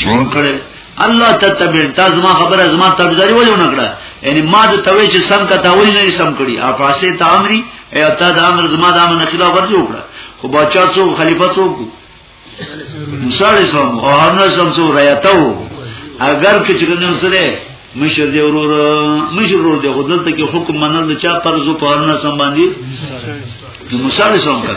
شروع کړي الله تتبع تاسو ما خبره زما تابعداري ولې ونه کړه یعنی ما د توې چې سم کا تاول نه سم کړي افاسه ته امري ایا تا د امر زما د امر خلاف ورته وکړه خو بچا څو خلیفہ څو موسی علیہ السلام او هارون علیہ السلام څو رایتو اگر کې چې نن سره مشر دی ورور مشر ورور دی خدای ته کې حکم منل چا فرض او پرنا سم باندې موسی علیہ السلام کړ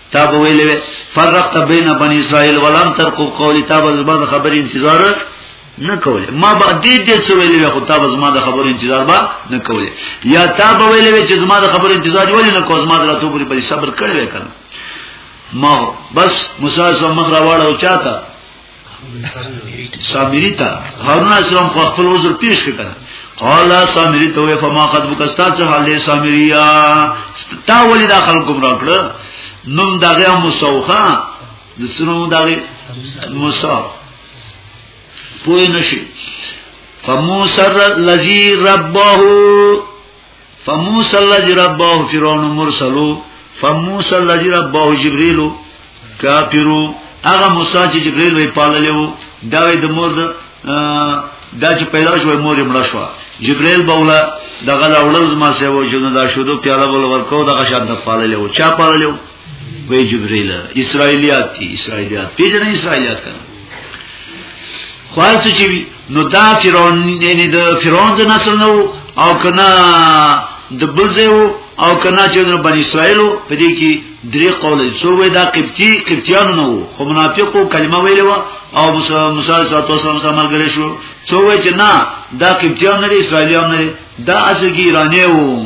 تا به ویلې وې فرقت بین بنی اسرائیل ولم ترقب قولی تا به زما د خبرې انتظار نه کولې ما به دې دې څه ویلې وې خو تا به زما د خبرې انتظار به نه کولې یا تا به ویلې وې چې زما د خبرې انتظار ولې نه کو زما د راتو پورې په صبر کړې وې کنه ما بس موسی سره مخ راوړ او چاته سامری ته هارون اسلام خو خپل عذر پیش کړ قال سامری ته وې فما قد بکستا چې حالې سامریا تا ولې دا خلک ګمرا کړ نوم دغه مسوخه د سنو دغه موسی پوی نشي فموسر لذي ربه فموسى الذي رباه فرعون مرسلو فموسى الذي رباه جبريل کافرو هغه موسی چې جبريل وی پاللو دا د مور دا چې پیدا شوی مور یې مړ شو جبريل بوله دغه لاولز ما سه و چې دا شودو پیاله بول ورکو دغه شان د پاللو چا پاللو وی جبريل اسرایلیات دي اسرایلیات پیژنې اسرایلیات کنه خاص چې نو دا فرعون یعنی د فرعون د نسل نو او کنا د بزیو او کنا چې د بنی اسرائیل په دې کې درې قول څو وې دا قبطی قبطیانو نو خو منافقو کلمه ویلې و او موسی موسی صلی الله علیه وسلم ملګری شو څو وې چې نه دا قبطیان نه دي اسرائیلیان نه دي دا اصل کې ایرانی وو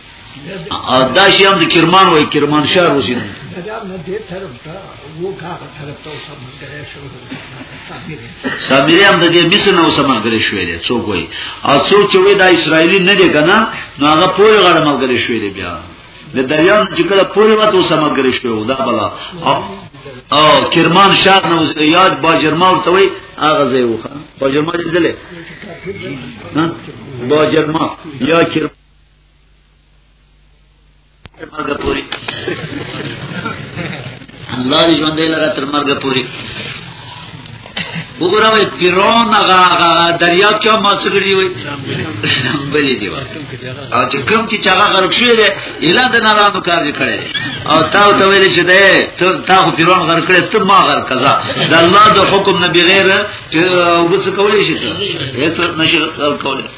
دا شی هم د کرمان وای کرمان شهر وسین پنجاب نه دې طرف ته وو کا طرف ته سب ملګری شو سامری هم د دې مصر نو سم ملګری شوې دي څوک وای او څوک چې وای دا اسرایلی نه دی کنه نو هغه پوره غړ ملګری شوې دي بیا د دریان چې کله پوره وته سم ملګری شوې دا بلا او کرمان شهر نو یاد باجرما ورته وای هغه ځای وخه باجرما دې دلې باجرما یا کرمان مرګ پوری الله دې ژوندې لره تر مرګ پوری وګوره وای پیرون هغه دریاب کې ما څه کړی وای بلې دی او چې کوم چې چاغه غرق شوی دی اله د نارام کار کړی او تا ته ویل چې دی ته تا خو پیرون غرق کړی ته ما غرق کزا د الله د حکم نه بغیر چې وڅ کولې شي ته هیڅ نشي کولې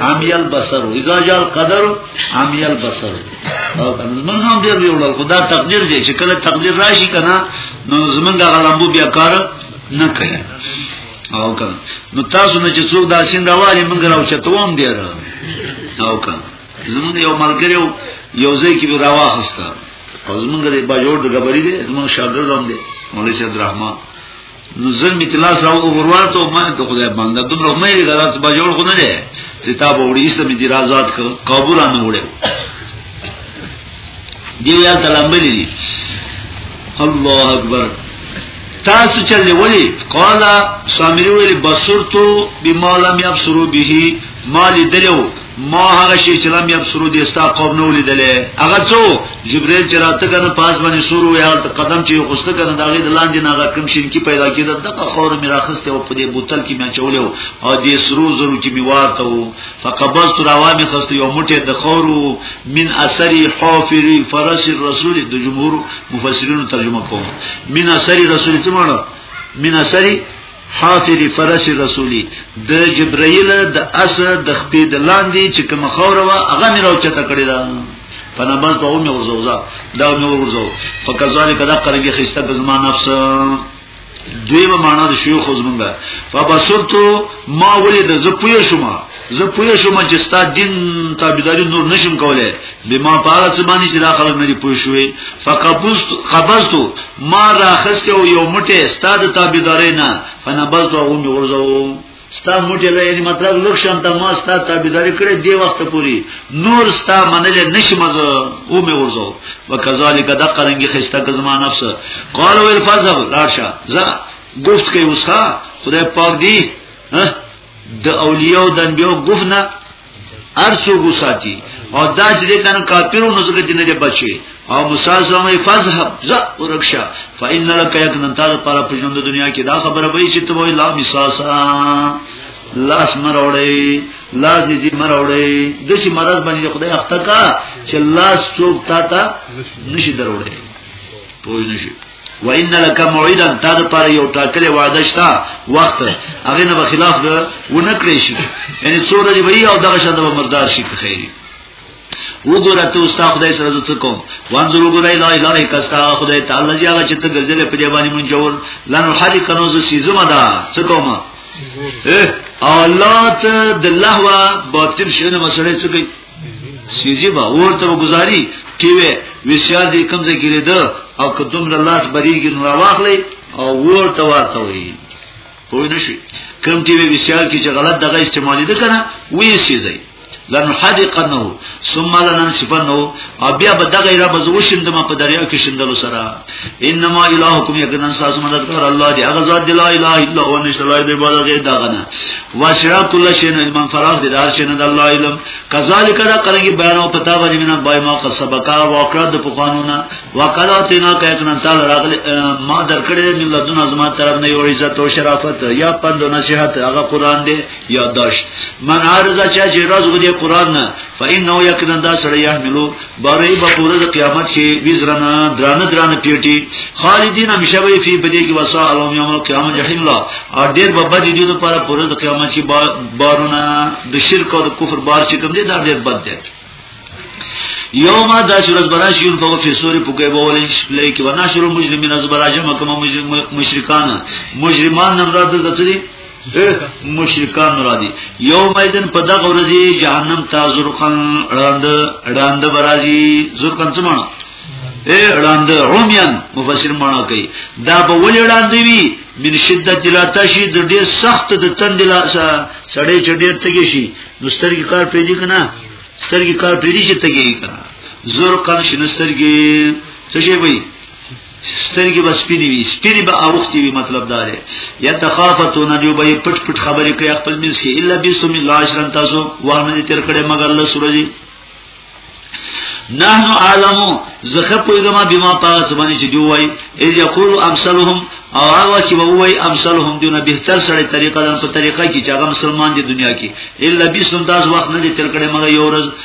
عامی البصر اذا جاء القدر عامی البصر او زمون هم دې ویول خدا تقدیر دې چې کله تقدیر راشي کنه نو زمونږ غلامبو بیا کار نه کوي او کنه نو تاسو نه چې څوک دا سین راوالي مونږ راو چتوم دی را او کنه زمونږ یو ملګری یو ځای کې به راوخسته او زمونږ دې باجوړ د غبري دې زمونږ شاګرد هم دې مولوی سید الرحمن نو زر می تلاس او ورور ته ما ته خدای باندې دومره مې غلاس به جوړ خو نه دی چې تا به وړي سم دي رازات قبول نه وړي دی ویا سلام بلی الله اکبر تاسو چلې ولی قال سامری ویل بصرتو بما لم يبصروا به ما لیدلو ما هغه شی چې لم یبصرو دې ستا قوم نو لیدلې هغه څو جبرئیل چې راته کنه پاس باندې شروع یا قدم چې خوسته کنه دا غي د لاندې نه هغه کم شین کې پیدا کېده دغه خور مې راخسته او په دې بوتل کې مې چولې او دې سرو زرو کې مې وارته وو فقبضت راوامي خسته یو موټه د خورو من اثری حافری فرس الرسول د جمهور مفسرینو ترجمه کوم من اثری رسول ته مړه من اثری حاصل فرش رسولی د جبرائیل د اس د خپې د لاندې چې کوم خوره وا هغه مې راوچته کړی دا فنبذ ته مې ورزوزا دا مې ورزو فکذالک دا قرګه خسته د زما نفس دویمه معنا د شیوخ زمونږه فبصرت ما ولید ز پوی شوم زه پوه شوم چې ستا دین تابعداري نور نشم کولای بما پاره څه باندې چې دا خلک مې پوه شوې فقبست قبضت ما راخست او یو مټه ستا د تابعداري نه فنبذت او مې ورزو ستا موټه له یعنی مطلب لوکشن ته ما ستا تابعداري کړې دی وخت پوری نور ستا منل نشم از او مې ورزو وکذالک دقرنګي خسته کزما نفس قال ويل فذهب لاشه ز گفت کې اوسه خدای پاک دی ها د اولیاء او د انبیاء ګفنا ارسو غساتی او دا چې کنه کافرو نو زګه دینه بچي او موسی زمه فذهب ز ورکشا فإن لك يكن تعالی پر په ژوند دنیا کې دا خبره وایي چې ته وای لا مساسا لاس مروړی لاس دې مروړی د شي مرز باندې خدای اخته کا چې لاس څوک تا ته نشي دروړی پوه نشي وان لك موعدا تا د پاره یو ټاکلې وعده شته وخت هغه نه خلاف به ونکړې شي یعنی څو ورځې وی او دغه شته به مردار شي خیری وګوره ته اوس تا خدای سره زڅ کوم وانظر وګوره لا اله الا کستا خدای تعالی جی هغه چې ته ګرځلې په دی باندې مونږ جوړ لنو حری کنو ز سیزما دا څ کوم او الله ته د لهوا باطل شنه مسله څه کوي سیزی با ورته وګزاري ټي وي وی سي ار دي کوم ځای کې ده او که دومره لاس بریږي نو راواخلي او ورته ورته وي پوه نشي کوم ټي وي وی سي ار کې چې غلط دغه استعمالي ده کنه وی سیزي لنحدقنه ثم لننسفنه او بیا به دغه را بزوشندم په دریا کې شندلو سره انما الهکم یقینا ساس مددگار الله دی هغه ذات دی لا اله الا هو نشته لای به عبادت غیر دا غنه واشرا کل شی نه من فراغ دی دار شی نه د الله علم کذالک دا کرنګي بیان او پتا باندې مینا بای ما قصبکا واقع د پخوانونه وکلا تینا کایتنا تعالی راغلی ما درکړې من لدن ازما طرف نه یو عزت او شرافت یا پند نصیحت هغه قران دی یا داش من عارضه چا چې راز غو دی قران نه فإنه یقینا دا سره یحملو بارې به پوره د قیامت شي وزرنا درانه درانه پیټي خالدین همیشه به فی بدی کې وسا الوم یوم القیامت جهنم لا او ډیر به بد دي لپاره پوره د قیامت شي بارونه د شرک او د کفر بار چې کوم دي دا ډیر بد دي یوم دا شرز براش یون فو فی سوری پوکې بولې شپلې کې وناشر المجرمین از براجم کوم مشرکان مجرمان نمراد د څه مشرکان را دي یوم ایدن په دغه ورځ جهنم ته زرقن راند راند برازي زرقن څه معنی اے راند عمیان مفسر معنی کوي دا به ولې راند وي من شدت جلاتشی د ډېر سخت د تند لا سړې چې ډېر تګي شي نو سترګې کار پیدا کنه سترګې کار پیدا شي تګي کنه زرقن شنسترګې څه شي وي سترګې بس پیری وي سپری به اوختي وي مطلب دا دی یا تخافتون جو به پټ پټ خبرې کوي خپل منځ کې الا بسم الله عشرن تاسو وانه دې تر کړه مگر الله سورجي نحنو عالمو زخه پویګما بما پاس باندې چې دوی ای یقول امثلهم او هغه چې وای امثلهم دونه بهتر سره طریقه ده په طریقه کې چې هغه مسلمان دی دنیا کې الا بسم الله وخت نه دې تر کړه مگر یو ورځ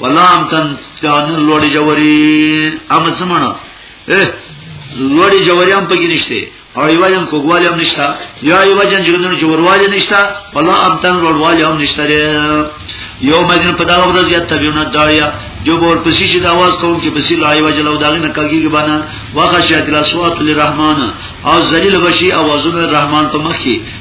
ولام تن تان لوړی جوړی ام زمانہ لوړی جوړی هم پکې نشته او یو جن کوګوالی هم نشته یا یو جن جګندونو جوړوالی نشته ولا ام تن لوړوالی هم نشته یو مدین په دا ورځ یا تبیونه داړیا جو بور پسی چې د आवाज کوم چې پسی لای وجل او داغه نه کګیږي باندې واخه شکل اسوات للرحمن او ذلیل بشی اوازونه رحمان په مخ کې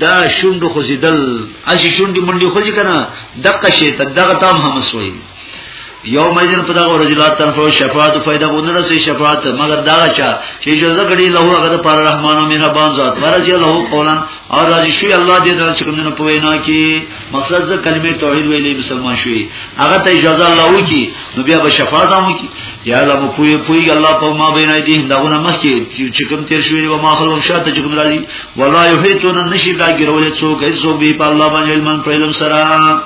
دا شوند خو زیدل اسی شوند منډي خو ځکنه دغه شی ته دغه تام هم سوی یو مېجن په دغه ورځ لا تنفو شفاعت فائدہ غوونه رسې شفاعت مگر دا چا چې جزا غړي له هغه د پر رحمان او مهربان ذات ورځي له قولن او راځي شي الله دې دا چې کوم نه پوي نه کی مقصد زه کلمه توحید ویلې مسلمان شوی هغه ته اجازه الله وکي نو بیا به شفاعت هم وکي یا الله مو پوي پوي الله په ما بین ایدی داونه مخکي چې کوم تیر شوی و ما خلق شاته چې کوم راځي والله یحیتون نشی دا ګرول څوک هیڅ به په الله باندې علم پر علم سره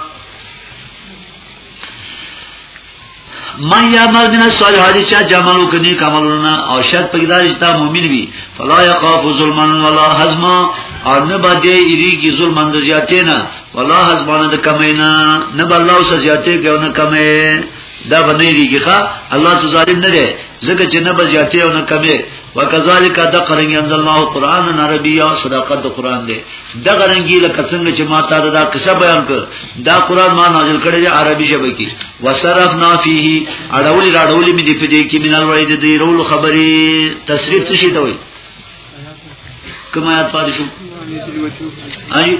من یعمل من الصالحات چا جمالو کني کمالونه او شرط په دې چې تا مؤمن وي فلا يخاف ظلما ولا حزما او نه باندې ایری کی ظلم اند زیاتې نه ولا حزما نه کمې نه نه بل الله سره زیاتې کې نه کمې دا باندې دیږي ښا الله سو ظالم نه دی زکه چې نه بزیاتې او نه کمې وکذالک دقرن انزل الله قرانا عربیا صداقت د قران دی دغرنګی لکه څنګه چې ما تا دا قصه بیان کړ دا قران ما نازل کړی دی عربی ژبه کې وصرفنا فيه اړولې راړولې مې دې په دې کې مینال وړې دې رول خبرې تصریف څه شي ته وي کوم آیات پاتې شو اي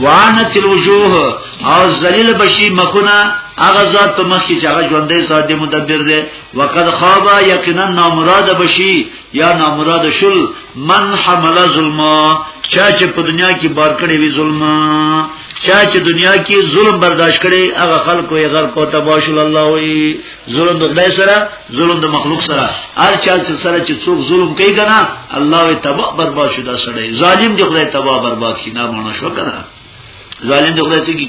وانت الوجوه او ذلیل بشی مخونه هغه ذات په مخ کې چې هغه ژوندې ذات دی مدبر دی وقد خاب یقینا نامراد بشي یا نامراد شل من حمل ظلم چا چې په دنیا کې بار کړی وی ظلم چا چې دنیا کې ظلم برداشت کړي هغه خلکو یې غر کو تباشل الله وي ظلم د خدای سره ظلم د مخلوق سره هر چا چې سره چې څوک ظلم کوي کنه الله وي تباہ برباد شو دا سړی ظالم دی خدای تباہ برباد شي نه مونږ شو کنه ظالم دی خدای څه کی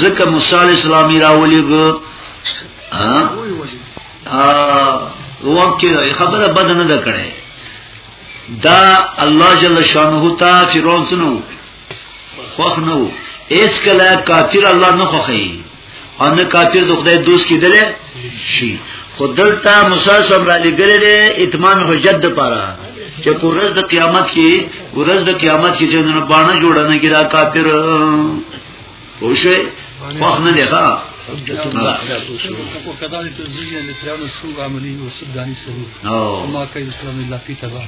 ځکه موسی علی السلام راولېګو ها ا وکړه خبره بد نه ده کړې دا الله جل شانه تا فرعون سنو خوخ نو اس کله کافر الله نه خوخی ان کافر د خدای دوست کیدل شي خدلتا موسی سم را لګلې اتمام حجت د پاره چې په ورځ د قیامت کې ورځ د قیامت کې چې نه باندې جوړنه کې را کافر پوښې خوښ نه دی ښا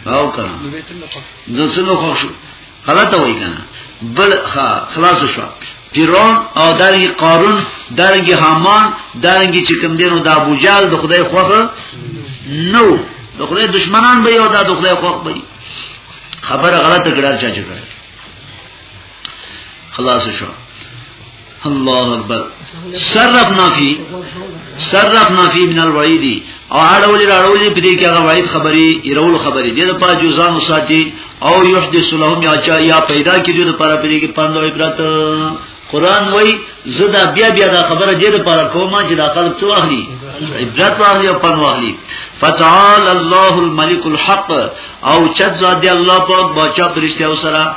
او کنه نو څنګه خوښ شو غلطه وای کنه بل خلاص شو پیرون او دارنګ قارون دارنګ حامان دارنګ چې کوم دینو د ابو جال د خدای خوخه نو د خدای دشمنان به یو دا د خدای خوخ به خبره غلطه کړه چا چې کړه خلاص شو الله اکبر صرف نافی صرف نافی من الوعیدی او اړول راړول په دې کې هغه وعید خبري ایرول خبري دې په جزان ساتي او یحدث لهم یا چا یا پیدا کیږي د پر په دې کې پاندو عبرت قران وای زدا بیا بیا دا خبره دې د پر کومه چې دا خلک څو اخلي عبرت واخلي او پن واخلي فتعال الله الملك الحق او چت ذات الله پاک بچا پرشته او سره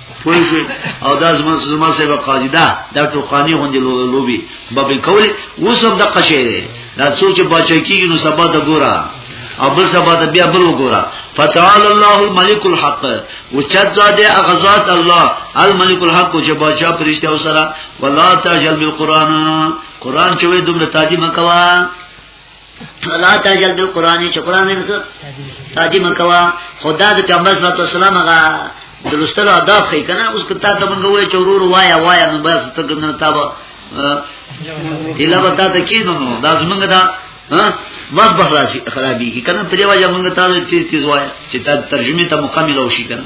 پولیسي او دا زما زما سره قاضي دا دا ټوقانی غونډې لوبي بابي کول اوس هم د قشه دی دا څوک چې بچی کیږي نو سبا د ګورا او بل سبا د بیا بل وګورا فتعال الله الملك الحق وچت زاده اغزاد الله الملك الحق چې بچا پرشته او سره ولا تعجل بالقران قران چې وې دومره تاجی مکوا لا تجل بالقران چې قران نه څه تادی مکوا خدا د پیغمبر صلی الله علیه وسلم هغه دلستلو ادا خې کنه اوس کته ته مونږ وای چورور وایا وایا نو بس ته ګنه تا به اله وتا ته کینو نو دا زمونږ دا ها وخت بخراسي خرابي کی کنه پرې وایا مونږ ته تیز تیز وایا چې تا ترجمه ته مکمل وشي کنه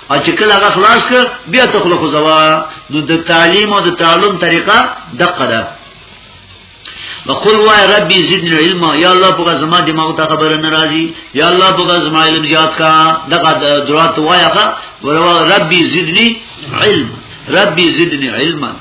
او چې کله هغه خلاص کړ بیا ته خلکو زوا نو د تعلیم او د تعلم طریقه دقه ده وقل وای ربی زدنی علما یا الله په زما دماغ ته خبره ناراضی یا الله په زما علم زیات کا دغه درات وایغه وروا ربی زدنی علم ربی زدنی علما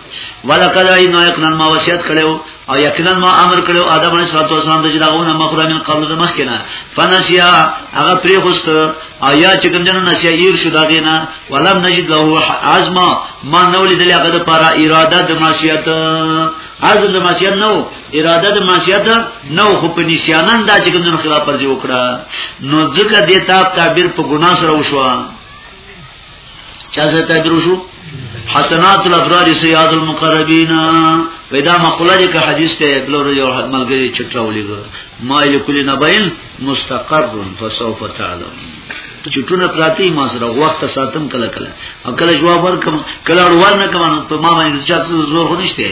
ولقد اینا یقنا ما وصیت کړو او یقینا ما امر کړو آدم علیه السلام ته چې دا غونه مخره من قبل د مخ کنه فنسیا هغه پری خوست او یا چې کوم جن نسیا یې شو دا غینا ولم نجد له عزم ما نو لیدل هغه د پارا اراده د معصیت عزم د معصیت نو اراده د معصیت نو خو په نسیانن دا چې کوم جن خلاف پر دی وکړه نو ځکه د تاب تعبیر په ګنا سره وشو چا سره تعبیر وشو حسنات الابرار سیاد المقربین پیدا مقوله دې که حدیث ته بلور یو حد ملګری چټراولې ګر ما لکل نبین مستقر فسوف تعلم چټونه پراتی ما سره وخت ساتم کله کله او کله جواب ورکم کله اړوال نه کوم په ما باندې چا زور خو نشته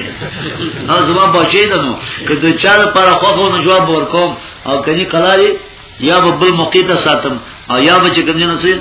نو زما بچی ده نو که د چا لپاره خو خو جواب ورکوم او کني کله یا بل موقع ته ساتم او یا به چې کوم نه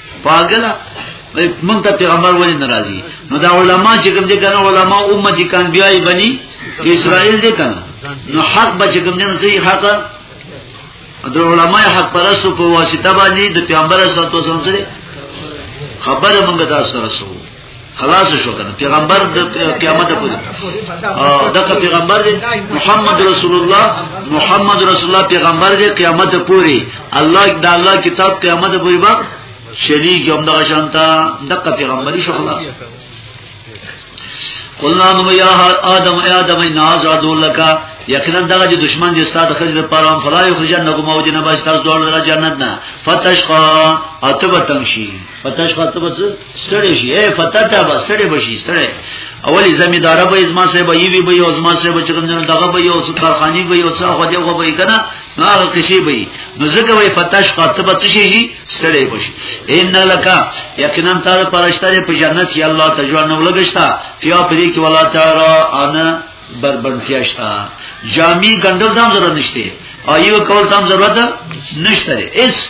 پاګلا مونږ ته پیغمبر ولې ناراضي نو دا علما چې کوم دي کنه علما امه دي کان بیاي بني اسرائیل دي کنه نو حق به چې کوم دي نو صحیح حق د علما حق پرسو په واسطه باندې د پیغمبر صلی الله علیه وسلم سره خبره مونږ تاسو سره سو خلاص شو کنه پیغمبر د قیامت پورې او دا پیغمبر دی محمد رسول الله محمد رسول الله پیغمبر دی قیامت پورې الله د الله کتاب قیامت پورې با شریک هم دا شانتا دغه پیغمبري شو خلاص قلنا نو یا آدم ای آدم ای ناز عدو لکا یقینا دغه چې دشمن دې ستاسو خځه په اړه فلا یو خرجن نګو موجه نه بس تاسو دوړل جنت نه فتشقا اتبتم شي فتشقا اتبتم ستړي شي اے پتا ته با ستړي بشي ستړي اولی زمیدار به ازما سه به یوی به یو ازما سه به چکم جن دغه به یو څو کارخانی به یو څو خو دې خو به کنه نو هغه کسی به نو زګه وای فتاش قاطه به څه شي ستړي بشي ان لکا یقینا تعالی پرشتره په جنت کې الله تجوان نو لګشتا فیا پرې کې ولا تعالی انا بربنتیاشتا جامی ګندل زم ضرورت نشته او یو کول تام ضرورت نشته اس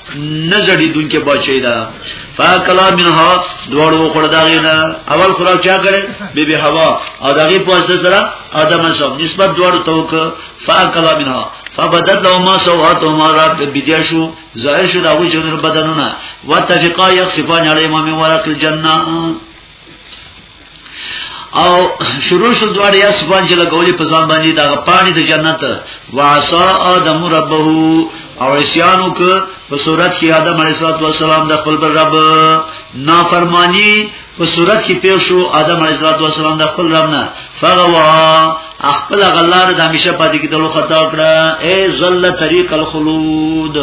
نزړی دن کې بچی دا فاکلا منها دوړ و خړ دا غینا اول خوراک چا کړي بی بی حوا او دغه پوسټ سره ادم صاحب نسبت دوړ توک فاکلا منها فبدت لو ما سوات ما رات بيدیا شو ظاهر شو دا وی جنر بدنونه وتفقا یخصفان علی امام ورق الجنه او شروع شو دوار یا سبحان چې لګولې په ځان باندې دا پانی د جنت واسا ادم ربه او عصیانو ک په صورت کې آدم علیه السلام د خپل رب نافرمانی په صورت کې پیښ شو آدم علیه السلام د خپل رب نه فغوا خپل غلار د همیشه پاتې کېدلو خطا کړه ای ذل طریق الخلود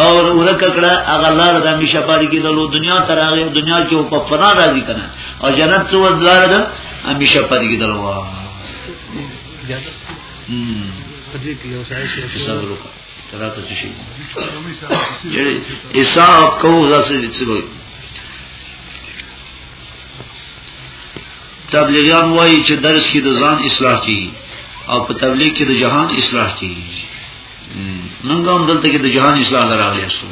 او ورک کړه هغه لار د همیشه پاتې کېدلو دنیا تر هغه دنیا کې په فنا راځي کنه او جنت څو لار ده همیشه پاتې کېدلو وا دې کې یو ځای شي صبر وکړه تراته شي حساب کوو ځاسې څه وایي تبلیغیان وایي چې درس کې د ځان اصلاح کیږي او په تبلیغ کې د جهان اصلاح کیږي منګه هم دلته کې د جهان اصلاح لراغلی شو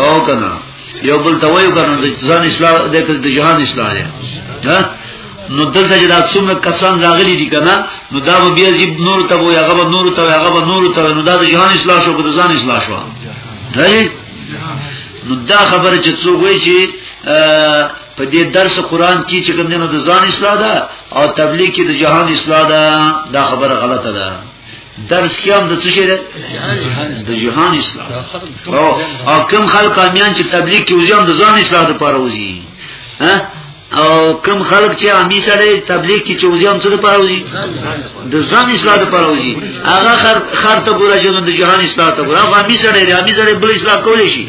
او کنه یو بل ته وایو کنه د ځان اصلاح د جهان اصلاح دی ها نو دلته چې دا څومره کسان راغلي دي کنه نو دا به بیا زیب نور ته وي هغه به نور ته وي هغه به نور ته نو دا د جهان اصلاح شو په ځان اصلاح شو دی نو دا خبره چې څوک وایي چې په دې درس قران کې چې کوم نه د ځان اصلاح ده او تبلیغ کې د جهان اصلاح ده دا خبره غلطه ده درس کې هم د څه شي ده د جهان اصلاح او او کوم خلک امیان چې تبلیغ کې وزي هم د ځان اصلاح لپاره وزي ها او کم خلق چې امی سره تبلیغ کې چوزي هم څه لپاره وزي د ځان اصلاح لپاره وزي هغه خر خر ته ګورا چې د جهان اصلاح ته ګورا امی سره دی امی سره بل اصلاح کولای شي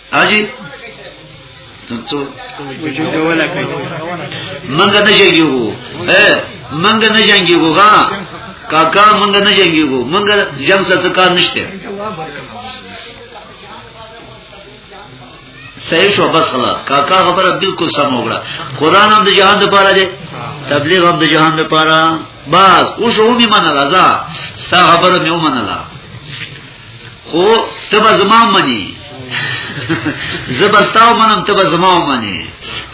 اجي څو منګ نه جنگيو اے منګ نه جنگيو ها کاکا منګ نه جنگيو منګ جنگ څه کار نشته صحیح شو بس خلا کاکا خبره بالکل سم وګړه قران هم د جهان لپاره دی تبلیغ هم د جهان لپاره بس او شو می منه لازا ستا خبره می ومنه خو تبا زما منی زبستاو منم تبا زما منی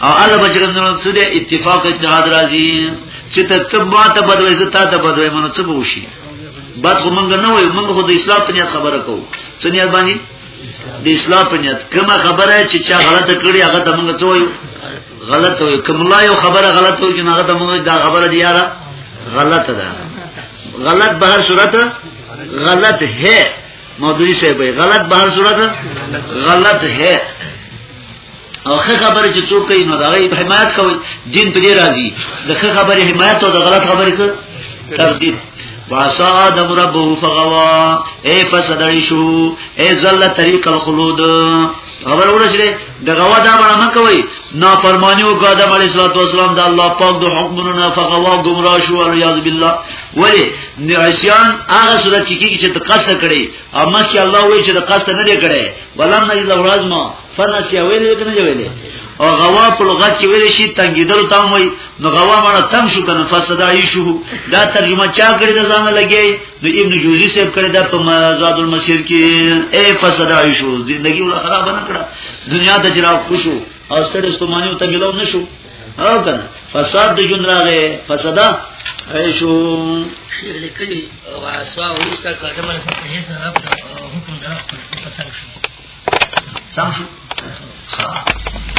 او الله بچرم نو څه دې اتفاق اتحاد راځي چې ته تبا ته بدوي زه تا ته بدوي منو څه بوشي بد خو مونږ نه وایو مونږ خو د اسلام په نیت خبره کوو څه نیت باندې د اسلام په نیت کومه خبره چې چا غلطه کړی هغه ته مونږ څه وایو غلط وي کوم لا یو خبره غلط وي چې هغه ته مونږ دا خبره دی یاره غلطه ده غلط به هر صورت غلط ہے مودودی صاحب غلط بهر صورت غلط ہے او خه خبره چې څوک کوي نو دا غي حمایت کوي دین په دې راضي د خه خبره حمایت او د غلط خبره څه تردید واسا آدم ربه فغوا اے فسدړی شو اے زل طریق الخلود خبر ورسره د غوا دا مړه مکوي نافرمانی او قادم علی صلوات و سلام د الله پاک د حکمونو نه فغوا گمراه شو او یاذ بالله ولی نعسیان هغه صورت چې کیږي چې د قصد کړي او مخکې الله وایي چې د قصد نه لري کړي ولم نجد ورزما فنسی ویل کنه ویل او غوا په لغت کې ویل شي تنګیدل تام وي نو غوا مړه تم شو کنه فسدا یشو دا ترجمه چا کړی د ځان لګي د ابن جوزی صاحب کړه د په مزاد المسیر کې اے فساد عیشو زندگی ولا خراب نه کړه دنیا ته جرا خوشو او سره استمانی او تبلو نشو او کنه فساد د جون راغې فسادا عیشو شیر لیکلی واسوا ورسته کډمن څه هیڅ نه حکم درخت پسند شو سم شو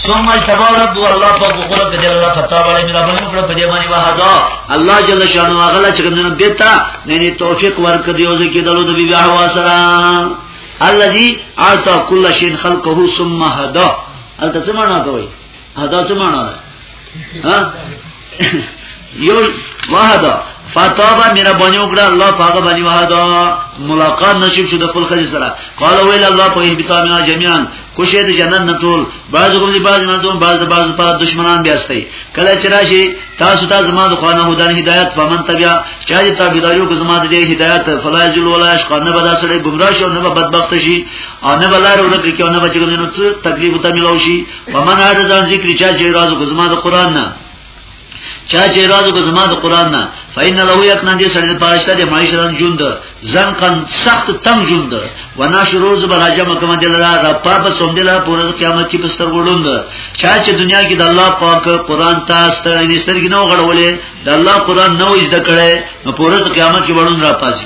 ثم اجتبا رب الله پاک وقرب په دې الله فتا باندې میرا باندې کړ په دې باندې وحدا الله جل شانو هغه چې کوم نه دیتا نه نه توفیق ورک دی او ځکه دلو د بی بیا هوا سره الذي اعطى كل شيء خلقه ثم هدا البته څه معنا کوي دا څه معنا ده ها یو وحدا فتابا میرا باندې وکړه الله پاک باندې وحدا ملاقات نصیب شو د خپل خځې سره قال ویل الله په اهبتا منا جميعا کوشه د جنت نه ټول بعض کوم دي بعض نه دوم بعض بعض په دشمنان بیا استي کله چې راشي تاسو ته زما د خوانه هدان هدایت فمن تبع چا دې تابعداریو کو زما د هدایت فلایز ولا عشق نه بدا سره گمراه شو نه بدبخت شي او نه بلار ورته کې نه بچو نه تکلیف ته ملو شي ومن اعرض عن ذکر چا چې راز کو زما د قران نه چا چې راز کو زما د قران نه فین له یقنا دې سره پاشته د معاشرن ژوند ځن کن سخت تنگ ژوند و ناشرو زبر راجم کوم دل را رب په سوم دل پورې قیامت کې پستر وړوند چا چې دنیا کې د الله پاک قران تاسو ته نسترګ نو غړولې د الله قران نو زده کړي نو پورې قیامت کې وړوند را پاسي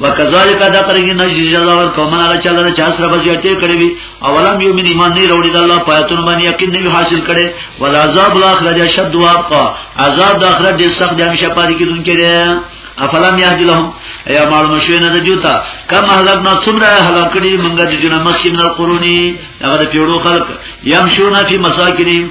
وکذالک دا قرګی نجی جزا ور کومه علا چا لره چا سره بزیاتې کړې وي اولم یو من ایمان نه وروړي د الله پاتون باندې یقین نه حاصل کړي ول عذاب الاخره جا شد وابقا عذاب د اخرت ډیر سخت دی همیشه پاتې کیدونکې دی افلام یهد لهم یا معلوم شوی نه د جوتا کم هلاکنا څومره هلاک کړي مونږ د جنہ مخیم نه قرونی هغه د پیړو خلق یمشون فی مساکنهم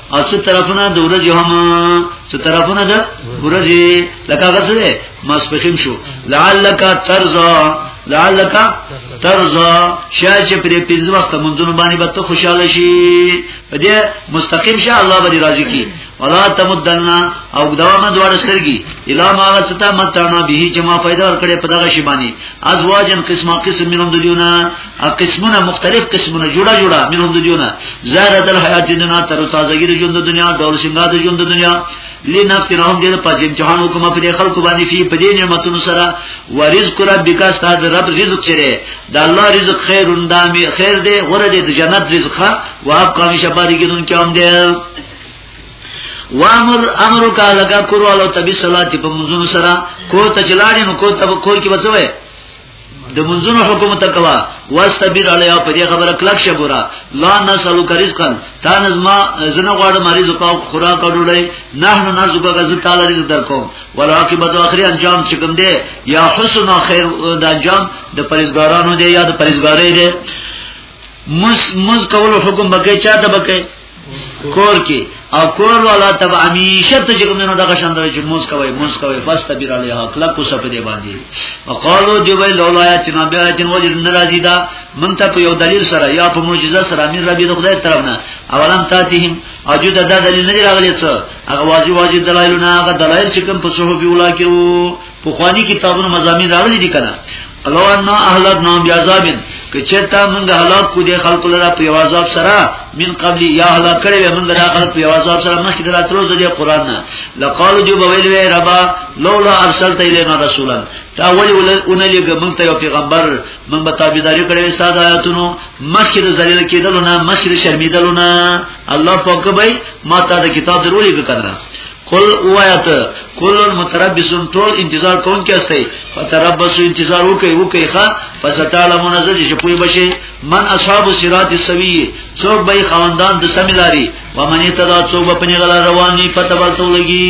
او څه طرفونه د ورځې هم څه طرفونه د ورځې لکه هغه څه دی ماسپخیم شو لعلک ترزا لعلک ترزا شاید چې پرې پنځه وخت منځونه باندې به ته خوشاله شي په دې مستقیم شه الله به راضي کی ولا تمدنا او دوامه دواړه سترګي الا ما غستا متانا به چې ما فائدہ ورکړې په دغه شی باندې ازواجن قسمه قسم منهم دلیونه او قسمونه مختلف قسمونه جوړه جوړه منهم د دیونه زهرت الحیات دنیا تر تازګی د ژوند د دنیا ډول څنګه د ژوند د دنیا لنفس رحم دې په امتحان حکم په دې خلکو باندې فی په دې نعمتونو سره ورزق ربک استاد رب رزق چره د الله رزق خیر اندامي خیر دې غره دې د جنت رزقه او اپ قوم شپاري کې دن کې هم دې وامر امر کا لگا کرو علی تبی صلات په منځونو سره کو تجلاړي نو کو تب کو کې بچوي د منځونو حکم تکوا واستبیر علیا په دې خبره کلک شه ګورا لا نسلو کرزقا تا نظما زنه غواړ مریض کو خورا کډوړی نه نه نرزو کا غز تعالی رزق درکو ولا عاقبت اخری انجام چې کوم دی یا حسن خیر د انجام د پرېزګارانو دی یا د پرېزګارې دی مز مز کول حکم بکې چا ته بکې کور کې او کور والا تب همیشه ته چې کومنه دغه شاندو چې موس کوي موس کوي بس تبیر علی حق لا کو سپ دی باندې وقالو دی وی لولا یا چې نبی چې وجه ناراضی دا من ته په یو دلیل سره یا په معجزه سره امیر ربی د خدای طرف نه اولم تاتهم اجو دا دلیل نه راغلی څه هغه واجب واجب دلایلونه هغه دلایل چې کوم په صحف ولا کې وو پخوانی کتابونو مزامین راغلي دي کنه لو ان اهلت نام بیاذاب کچتا موږ هلاک کو دي خلق لرا په عذاب سره من قبل یا هلاک کړي به موږ لرا خلق په عذاب سره مخکې د راتلو د قران نه لقالو جو بویل وی ربا لولا ارسلت الینا رسولا تا ولی اونلی ګمن ته یو پیغمبر من به تابعداري کړې ساده آیاتونو مخکې د ذلیل کېدلو نه مخکې د شرمیدلو نه الله پاک به ما ته د کتاب درولې کړنه کل اوایت کل متربسون ټول انتظار کون کې استي فتربسو انتظار وکي وکي ښا فستعلمون زج چې پوي بشي من اصحاب صراط السوي څوک به خواندان د سمیلاري و من تدا څوک په نه غلا رواني پته ورته لګي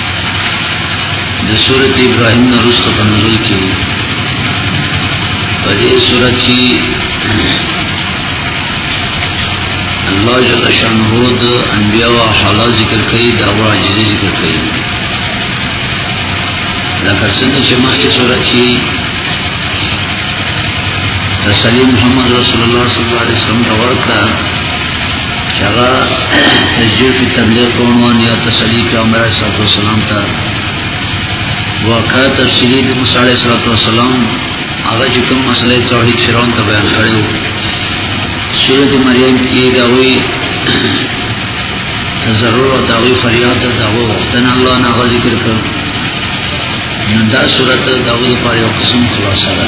د سورت ابراهیم نه رسته په نزول کې په دې سورت کې الله جل شانه د انبیا او حالات ذکر کوي دا واجب ذکر کوي لکه څنګه چې مخکې سورت کې تسلیم محمد رسول الله صلی الله علیه وسلم دا ورکړه هغه تجزیه کی تبلیغ په عنوان یا تسلی پیغمبر صلی الله علیه وسلم ته واقع تفسیری د موسی علیه السلام هغه چې کوم مسله توحید فرعون ته بیان کړو سورۃ مریم کې دا وی تضرع او دا وی فریاد دا وی وختن الله نه ذکر کړ نو دا سورۃ دا وی په یو قسم خلاصه ده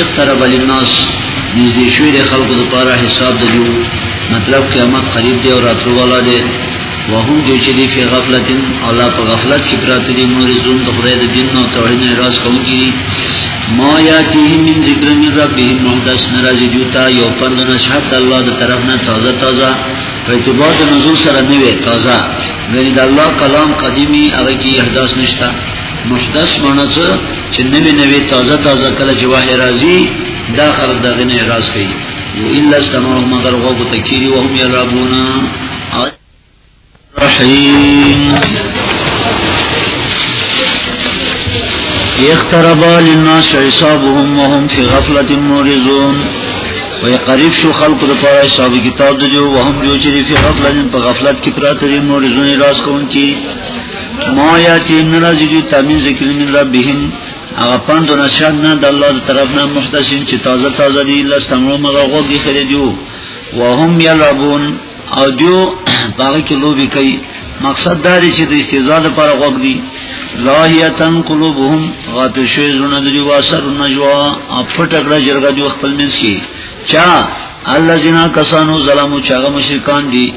اقترب للناس نږدې شوی دی خلکو لپاره حساب د دیو مطلب قیامت قریب دی او راتلو والا دی وهم دوی چې دی په غفلت او لا په غفلت کې پراته دي نور زوم د خدای د دین او توحید نه راز کوم کی ما یاتیهم من ذکر من ربهم محدث ناراضی دیوتا یو پند نشحت الله د طرف نه تازه تازه په اعتبار د نزول سره نیوه تازه غنی د الله کلام قدیمی هغه کې احداث نشتا محدث معنی څه چې نوې نوې تازه تازه کله چې واه راځي دا خلک دغه نه راز کوي و الا استمعوا مگر غوږ ته کیږي وهم یلعبون رحیم اقترب للناس حسابهم وهم في غفلة مورزون وی قریب شو خلق د پاره حساب کتاب د جو وهم جو چې په غفلت په غفلت کې پراته دي مورزون راز کوونکی ما یاتی نرازی دوی تامین ذکر من ربهم هغه پند و نشان نه د الله طرف نه محتسین چې تازه تازه دی لستمرو مغه غوږی خری دیو وهم یلعبون او دیو باغی کې لوبي کوي مقصد دا دی چې د استیزا لپاره غوږ دی لاهیتن قلوبهم غافل شوی زونه دی واسر نجوا اپټ کړه جرګه دی خپل منځ کې چا الذين كسانو ظلموا چاغه مشرکان دي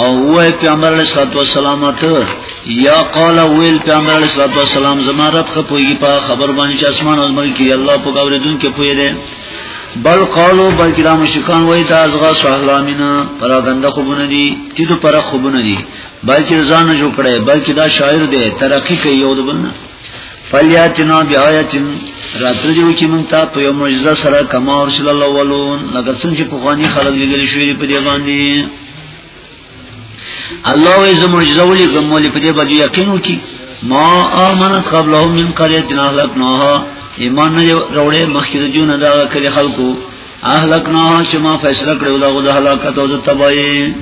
او وای پیغمبر علیہ الصلوۃ والسلام ته یا قال ویل پیغمبر علیہ الصلوۃ والسلام زما رب خپوی په خبر باندې چې اسمان او زمکه کې الله په غوړې دن کې پوی دی بل قالو بل کلا مشکان وای دا ازغا سهلامینا پراګنده خوبونه دي چې ته پر خوبونه دي بلکې ځان جوړ کړي بلکې دا شاعر دی ترقی کوي یو د بلنه فلیاتنا بیااتن راتر جو کی من تا په معجزه سره کما رسول الله ولون لکه څنګه چې په خواني خلک لګل شوی په دی باندې الله وی زه معجزه ولي کوم ولي په دې باندې یقین وکي ما امنت قبلهم من قريه اهلكناها ایمان نه وروړې مخکې د جون دا کړي خلکو اهلكناها چې ما فیصله کړو دا د هلاکت او د تباہي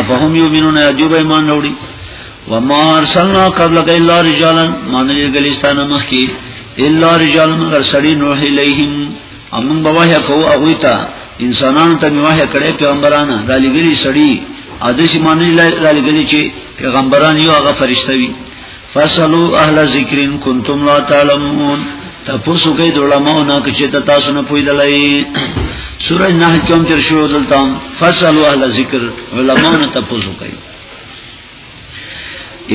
افهم یومنون یجوب ایمان وروړي وما ارسلنا قبلك الا رجالا ما نه ګلستان مخکې الا رجال مگر سړی نوح الیهم امون بواه کو هغه ته انسانانو ته میوه کړې پیغمبرانو د لګری سړی ادشي معنی را لګلی چې پیغمبران یو هغه فرشته وي فصلوا اهل ذکر ان کنتم لا تعلمون تاسو کې د علماو نه چې تاسو نه پوهیدلای سورہ نحل کوم تر شو دلته فصلوا اهل ذکر علماو نه تاسو کوي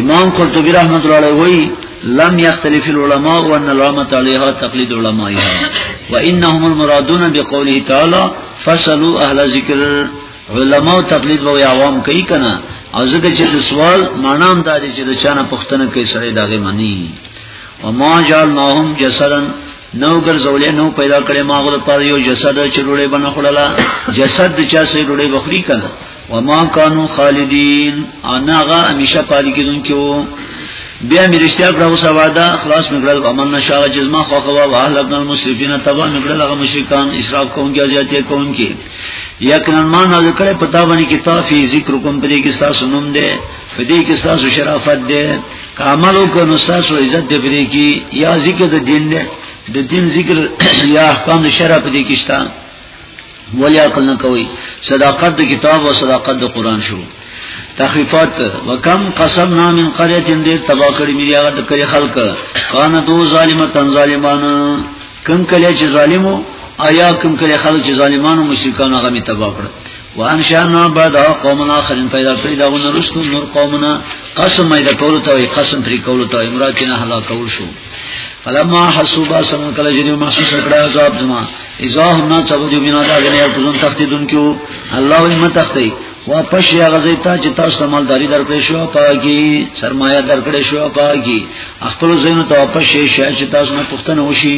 امام قرطبی رحمت الله علیه وی لم يختلف العلماء وان العامه عليها تقليد علمائها وانهم المرادون بقوله تعالى فصلوا اهل ذکر علماء تقلید به عوام کوي کنه او ځکه چې د سوال معنا هم دا دی چې د چانه پښتنه کوي سړی داغه معنی و ما جعلناهم جسدا نو ګرځولې نو پیدا کړې ما غو په یو جسد چې ډوړې بنه خړلا جسد چا سي ډوړې بخري کنه وما كانوا خالدين انا غا همیشه پاتې کیدونکي وو بیا مې رښتیا کړه اوس واده خلاص مګړل ومن نشاء جزما خوخوا واهلنا المسرفين تبا مګړل هغه مشرکان اسراف کوونکي زیاتې کوونکي یقینا ما نازل کړه پتا باندې کتاب فی ذکر کوم پرې کې تاسو نوم دی په دې کې تاسو شرافت دی کاملو کو نو تاسو عزت دی پرې کې یا ذکر د دین دی د دین ذکر یا احکام شرع پرې کې شته ولی عقل نه کوي صداقت د کتاب او صداقت د قران شو تخفیفات وکم قسم نام من قريه دې تبا کړی مې هغه د کړي خلق کان دو ظالمه تن ظالمان کم کله چې ظالمو آیا کم کله خلک چې ظالمانو مشرکان هغه می تبا کړ وانشانا بعد قومنا آخرین پیدا کړی دا غو نرستو نور قومنا قسم ایدا کولو ته قسم پری کولو ته امراتنا هلاکول شو فلما حسوبا سم کله جری محسوس کړه عذاب زما اذا هم نا څو جو بنا دا غنی کوم تختی دن کیو الله وي مت تختی واپس یا غزیتا چې تاسو مالداری درکړې شو پاګي سرمایه درکړې شو پاګي خپل زینو ته واپس شي چې تاسو نه پښتنه وشي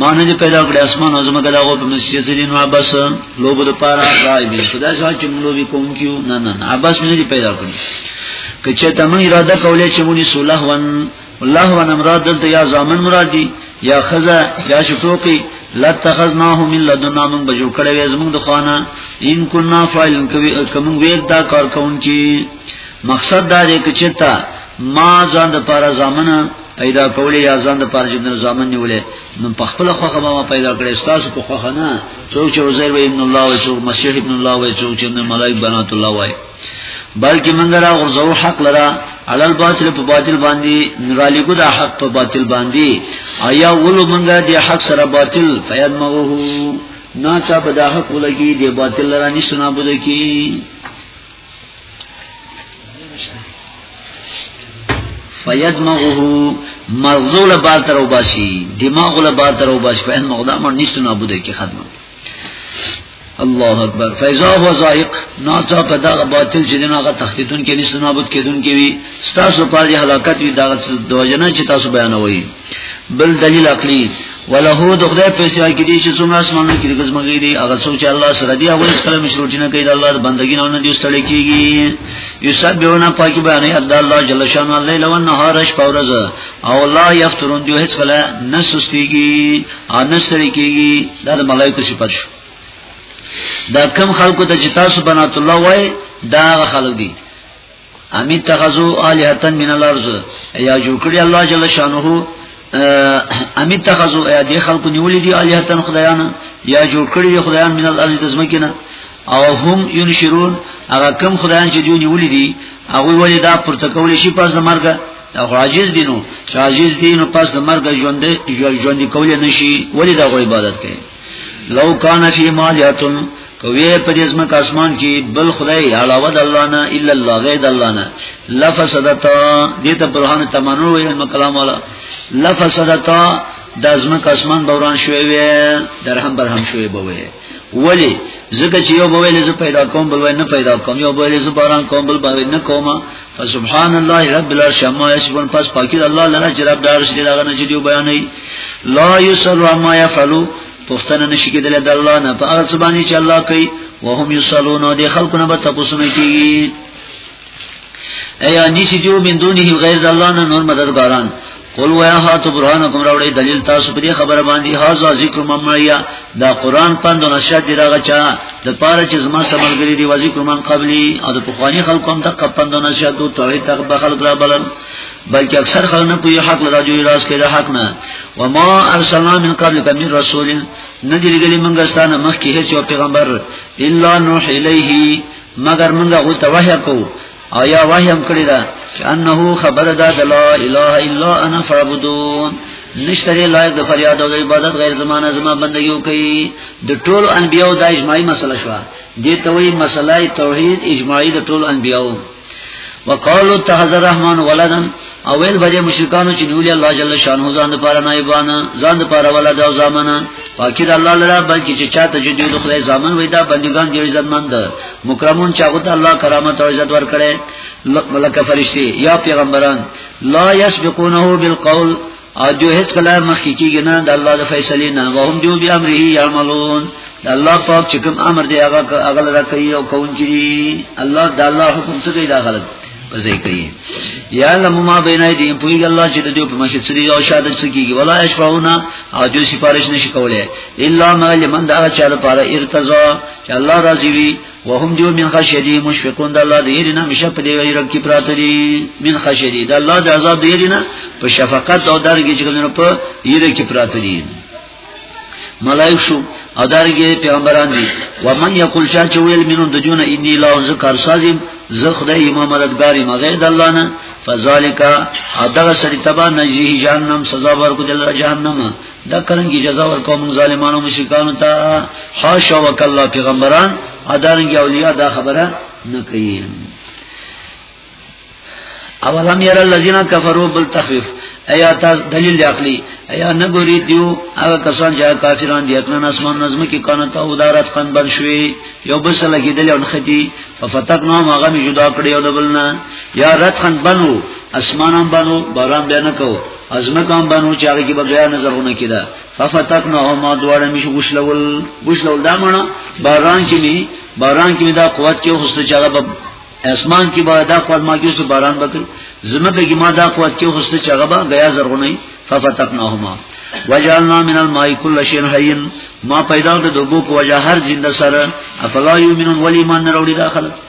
مانه دې پیدا کړې اسمان او زمګه دا غو په مسجد دې نو بس لوګ د پاره راي به خدا ځا چې موږ به کوم کیو نه نه نه بس مې دې پیدا کړې کچه ته مې اراده کولې چې مونږ صلح ون الله ون مراد دلته یا زامن مراد دي یا خزا یا شتوقي لاتخذناه من لدنا من بجو کړه وې زمونږ د خانه ان كنا فاعلن کوي کوم وې دا کار کوونکی مقصد دا دی چې تا ما ځان د پاره زامنه پیدا کولې یا ځان د پاره جبن زامن نیولې نو په خپل خوخه ما پیدا کړې ستاسو په خوخه نه څوک چې عزیر ابن الله او څوک مسیح ابن الله او څوک چې ملائک بنات الله وای بلکې موږ را غرزو حق لرا علل باطل په باطل باندې نرالی ګو دا حق په باطل باندې آیا ولو موږ دې حق سره باطل فیاد مغه نه چا په دا حق ولګي دې باطل لرا نشته نه بده کی فیزمغه مغزو له بار تر وباسي دماغ له بار تر وباسي په مقدار مر نشته نابوده کی خدمت الله اکبر فیضا هو زائق ناڅا په دا باطل چې دغه تخطیتون کې نشته نابود کېدون کې وي تاسو په دې هلاکت وي دا د وجنه چې تاسو بیانوي بل دلیل عقلی وله د خدای په سیوا کې دي چې څومره اسمانونه کې د زمګي دي هغه څو چې الله سره دی هغه هیڅ کله مشروطی نه کوي د الله د بندګۍ نه نه دي ستړي کیږي یسبحون پاکي بیان اد الله جل شانه الليل والنهار شپه ورځ او الله یفترون دی هیڅ کله نه سستيږي او نه ستړي کیږي دا د ملائکه صفات شو دا کم خلکو ته چې تاسو بنات الله وای دا خلک دي امی تخذو آلیتا من الارض یا جو کړی الله جل شانه امی تخذو یا دی خلق نیولی دی آلیتا خدایان یا جو کړی دی خدایان من الارض دزمکینا او هم ینشرون هغه کم خدایان چې دی نیولی دی هغه ولی دا پرته کول شي پس د مرګ او عاجز دینو چې عاجز دینو پس د مرګ ژوند ژوند کول نشي ولی دا غو عبادت کوي لو کان فی ما یاتن کوی په دې اسمه کاسمان کې بل خدای علاوه د الله نه الا الله غیر د الله نه لفسدتا دې ته برهان تمنو وي نو کلام والا لفسدتا د اسمه کاسمان بوران شوی وي درهم برهم شوی بوي ولی زکه چې یو بویل ز پیدا کوم بل نه پیدا کوم یو بویل ز باران کوم بل باندې نه کومه فسبحان الله رب العرش ما یسبون پس پاکی الله لنا چې رب دار شي دا نه چې دی بیانې لا یسر ما یفعلوا پښتنه نشي کېدل د الله نه په هغه سبانی چې الله کوي وهم یصلون او د خلکو نه به تاسو نه کیږي ایا نشي جو من دونه غیر الله نه نور مددګاران قل ویا هاتو برهانکم راوړی دلیل تاسو په دې خبره باندې هاذا ذکر ممیا دا قران پند او نشد دی راغه چا د پاره چې زما سملګری دی وځي کومن قبلی او د پخوانی خلکو هم د پند او نشد او توحید تخ بخل برا بلن بلکې اکثر خلک نه پوهی حق لرا جوړی راز کې د حق نه و ما ارسلنا من قبل کمن رسول نه دی لګلی مونږه ستانه مخکې هیڅ پیغمبر الا نوح الیه مگر مونږه غوته وحی کوو او یا وحی هم کړی دا چې انه خبر دا د لا اله الا انا فعبدون نشتره لایق د فریاد او د عبادت غیر زمانه زما بندګیو کوي د ټول انبیو د اجماعي مسله شو دي ته وی مسله توحید اجماعي د ټول انبیو وقالو تحذر الرحمن ولدا او ویل بجې مشرکانو چې نیولې الله جل شانه ځان د پاره نایبانا ځان د پاره ولد او زامن پاکید الله لرا بلکې چې چاته جدي د خدای زامن وې دا بندګان دې عزت مند مکرمون چاغو ته الله کرامت او عزت ورکړي ملک فرشتي یا پیغمبران لا یسبقونه بالقول او جو هیڅ کله مخکې کیږي نه د الله د فیصلې نه او هم جو بیا امره یعملون د الله پاک چې کوم امر دی هغه هغه را کوي او کوم چې الله د الله حکم څخه دی داخله پزې کوي یا لم ما بینای دی په یوه الله چې د دې په مشهد سری او شاده سکیږي ولا اشفعونا او جو سفارش نشي کولای الا ما لمن دا چا لپاره ارتضا چې الله راضي وي وهم دیو من خشیدی مشفقون د الله د یری نه مشه په دی وی رب کی پراته دي من خشیدی د الله د عذاب د یری نه په شفقت او درګه چې کوم په یری کی پراته دي ملائک شو او دارنګه پیغمبران دي و من یقول شان چې ویل مینو د جون انی لا انز کار سازم زه خدای امام مددګاری مغیر د الله نه فذالک ادغه سری تبا نجی جهنم سزا ورکو دل جهنم دا کرنګي جزاء ورکوم ظالمانو مشرکانو ته حاشا وکلا پیغمبران ادارنګي اولیاء دا خبره نه کوي اولم ير الذين كفروا بالتخفيف ایا تاسو دلیل عقلی ایا نه ګوري دیو هغه کسان چې کافران دي اکنن اسمان نظم کې کانه ته ودارت خان بن شوي یو بس لګي دل او نختی ففتقنا ما غم جدا کړی او دبلنا یا رت خان بنو اسمانان بنو باران به نه کو ازمکان بانو چې هغه کې به بیا نظرونه کیدا ففتقنا او ما دواړه مش غشلول غشلول دا معنی باران کې می باران کې دا قوت کې هوست چې هغه به اسمان کې به دا قوت ما کې سو باران وکړ زمکه کې ما دا قوت کې هوست چې هغه به بیا زرغونه ففتقناهما وجعلنا من الماء كل شيء حي ما پیدا د دوبو په وجه هر زنده سره افلا یؤمنون ولی مان نه وروړي داخله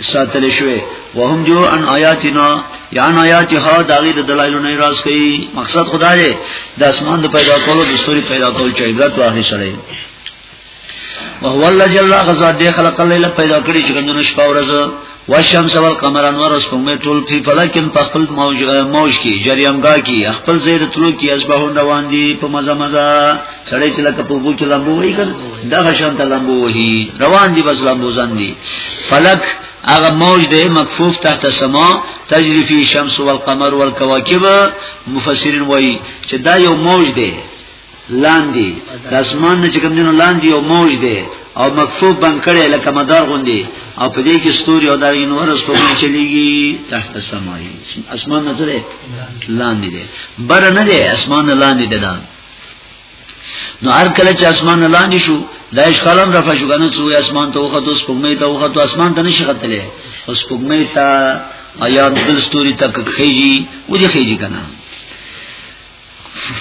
ساتل شوی وهم جو ان آیاتنا یا ان آیاتها داغه د دلایل نه راز کوي مقصد خدای دی د اسمان د پیدا کولو د ستوري پیدا کول چې عبرت واخی سره وهو الله جل غزا دې خلق الليل پیدا کړی چې ګندنه شپه ورځ والشمس والقمر انور اس کومه ټول په فلکن په خپل موج موج کې جریانګا کې خپل زیر تلو کې اسبه روان دي په مزه مزه سړی چې لکه په وګو کې لامبو وهي کنه دغه شان ته لامبو وهي روان دي بس لامبو ځان دي فلک هغه موج دی مکفوف تحت سما تجری فی شمس والقمر والکواکب مفسرین وایي چې دا یو موج دی لاندې د اسمان نه چې کوم دینو لاندې یو موج دی او مکفوف بند کړي لکه مدار غوندي او په دې کې ستوري او دغه نور سپوږمۍ چلیږي تحت سماي اسمان نظر لاندې دی بر نه دی اسمان لاندې دی نو هر کله چې اسمان لاندې شو د اشکالم رفع شو کنه سوې اسمان ته وخت اوس پګمې ته وخت اسمان ته نشي غتلې اوس پګمې ته ایا دل ستوري تک خېږي وځي خېږي کنه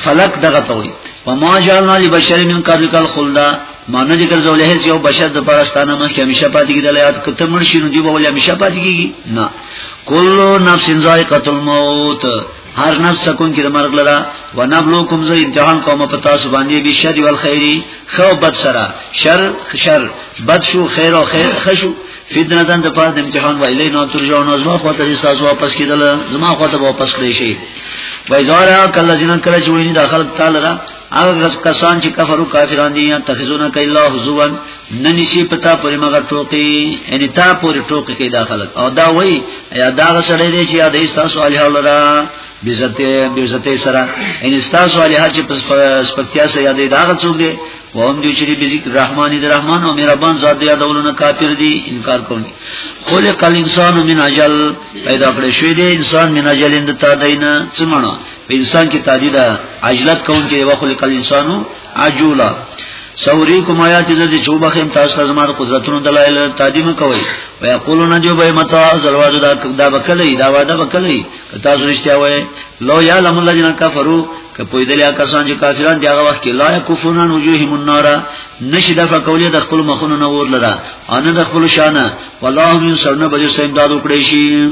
فلک دغه توي وما جعلنا لبشر من قبلك الخلد ما نه ذکر زولې هیڅ یو بشر د پرستانه مخ همیشه پاتې کیدل یاد کته مرشي نو دی به ولې همیشه پاتې کیږي نه کلو نفس ذائقه الموت هر نفس سکون کې د مرګ لرا ونبلوکم زه امتحان کوم په تاسو باندې به شر او خیری خو بد سره شر شر بد شو خیر او خیر خشو فتنه دن د پاره د امتحان ویلې نو ترجون از ما خواته تاسو واپس کیدل زما خواته واپس کړی شي وای زارا کله جنن کله چې ویني داخل تعالی را هغه کسان چې کفرو کافران دي یا تخزونه کوي الله حزوان ننشي پتا پرې مګه ټوکی یعنی تا پورې ټوکی کې داخله او دا وای یا دا سره دی چې د ایستاسو الها لرا بیزته بیزته سره یعنی ایستاسو الها چې پس سپکتیا سره یادې دا څوک دی وهم دی چې به ذکر رحمانی د رحمان او مهربان ذات دی یادولونه کافر دي انکار کوي خل کل انسان من اجل پیدا کړی شوی دی انسان من اجل اند تا دینه څمنه په انسان کې تاجی ده عجلت کون کې یو خلق الانسانو عجولا سوریکم آیات زدی چوبه خیم تاسو ته زماره قدرتونو دلایل تادیم کوي و یقولون جو به متا زلواج دا دا بکلی دا واده بکلی تاسو رښتیا وای لو یا لم الذین کفروا که په دې لیا کسان چې کافران دی هغه وخت کې لا یکفونن وجوههم النار نشي د فقولې د خپل مخونو نه ور لره ان د خپل شانه والله من سرنه بجو سیم داد وکړي شي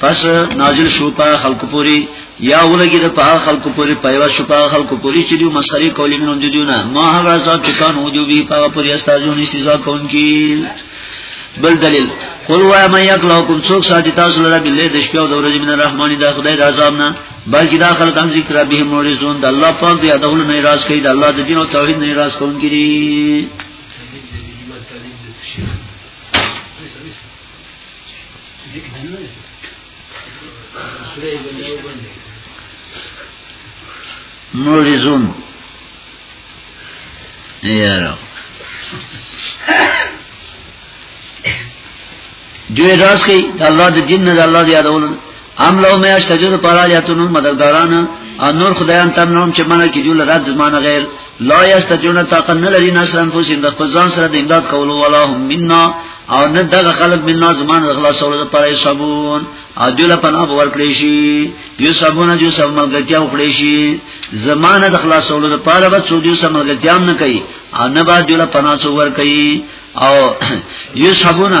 پس نازل شو په خلق پوری یا ولګي د په خلق پوری پیوا شو په خلق پوری چې دیو مسخري کولې نوم دي دیونه ما هغه عذاب چې کان هو جو وی په پوری استاجو ني سزا کون کی بل دلیل قل وای من یکلوکم څوک ساتي تاسو لره بالله د شپې او د ورځې من الرحمن د خدای د عذاب نه بلکې دا خلک هم ذکر به مورزون د الله پاک دی ادول نه راز کوي د الله د دین او توحید نه راز کوونکي دي مولیزون یارو دوی راز کوي د الله د دین نه د الله د یادولو ام لو مې اشتجر پر آیاتونو مددګاران او نور خدایان تم نوم چې منه کې جوړ رات زمانه غیر لا یستجون طاقت نه لري نشر انفسهم د خپل ځان سره د امداد کولو ولا هم منا او نه دغه خلق منا زمان د خلاصولو پر حسابون او دله پناه باور کړی شي یو سبونه جو سب ملګرتیا وکړي شي زمانه د خلاصولو پر به څو جو سب ملګرتیا نه کوي او نه با دله پناه څو ور کوي او یو سبونه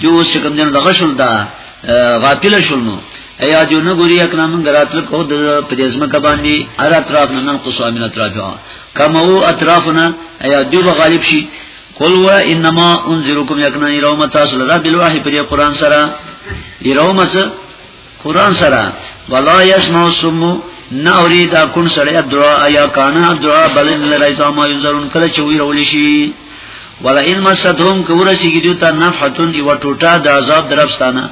جو چې کوم جن دغه شول دا غافل شول نو ایا جو نه ګوري اکنا من غراتل کو د پدیسمه ک باندې ار اطراف نن قصو امن اطراف کما او اطرافنا ایا جو غالب شي قل و انما انذرکم یکنا یوم تاسو لرا بالوحی پر قران سره یوم قران سره ولا يسمع سم نه اوري دا کون سره دعا یا کانا دعا بلن لرای زما ينظرون کله چې وی رول شي ولا ان مسدهم کور شي کیدو ته نفحتون یو ټوټه د عذاب درفستانه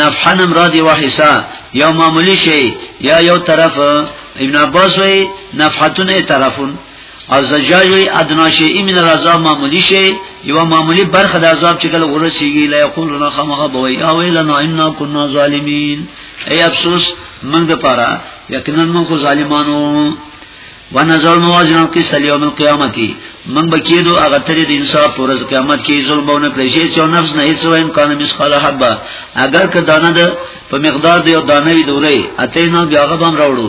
نفحن مراد یو حصہ یو معمولی شی یا یو طرف ابن عباس وی نفحتون طرفون او زجاج وی ادنا شیئی من العذاب معمولی شی یو معمولی برخه د عذاب چې کله ورسیږي لا یقولون خمغه بوي یا ویلنا انا كنا ظالمین ای افسوس موږ د پاره یقینا موږ ظالمانو ونظر موازنه کې سل یوم القیامت من بکیدو هغه ترې د انصاف پر ورځ قیامت کې ظلمونه کړی شي چې نفس نه هیڅ وین کان مسخاله حبه اگر که دانه د په مقدار دی او دانه وی دوره اته نه بیا هغه بم راوړو